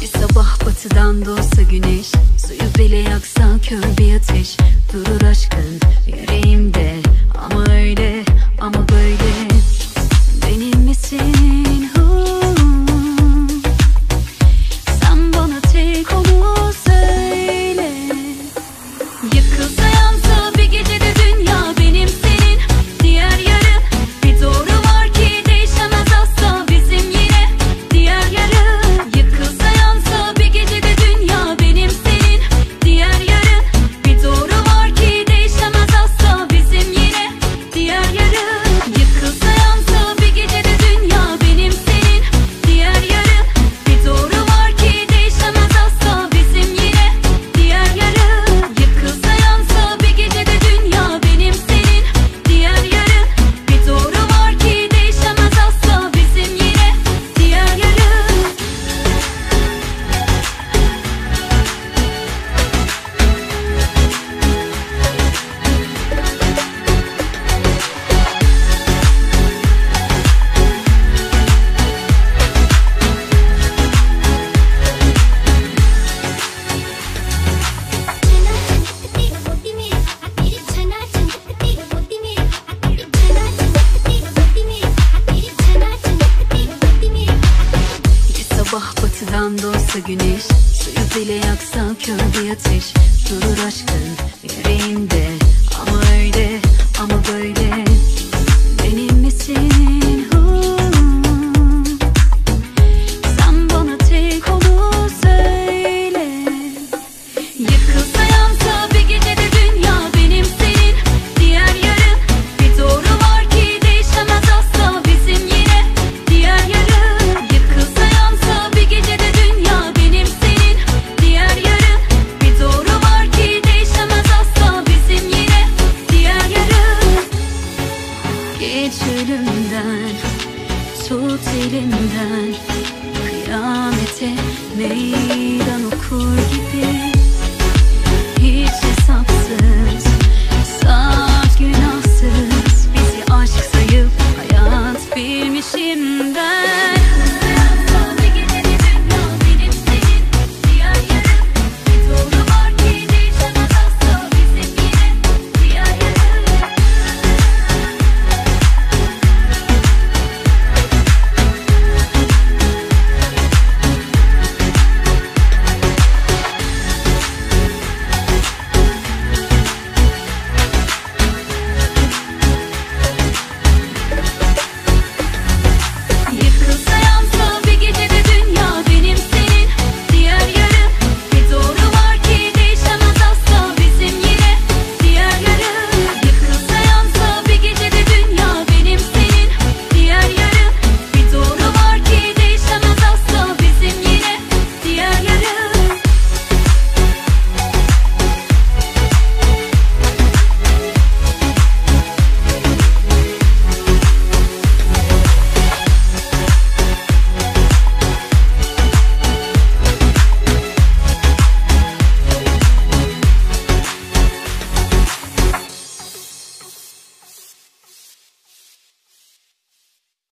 Bir sabah batıdan doğsa güneş Suyu bile yaksa kör bir ateş. Durur aşkın yüreğimde. Ama öyle ama böyle. Yakan doğsa güneş Suyu bile yaksa kör bir ateş. Durur aşkın yüreğimde Ama öyle ölümden Tut elimden Kıyamete meyil.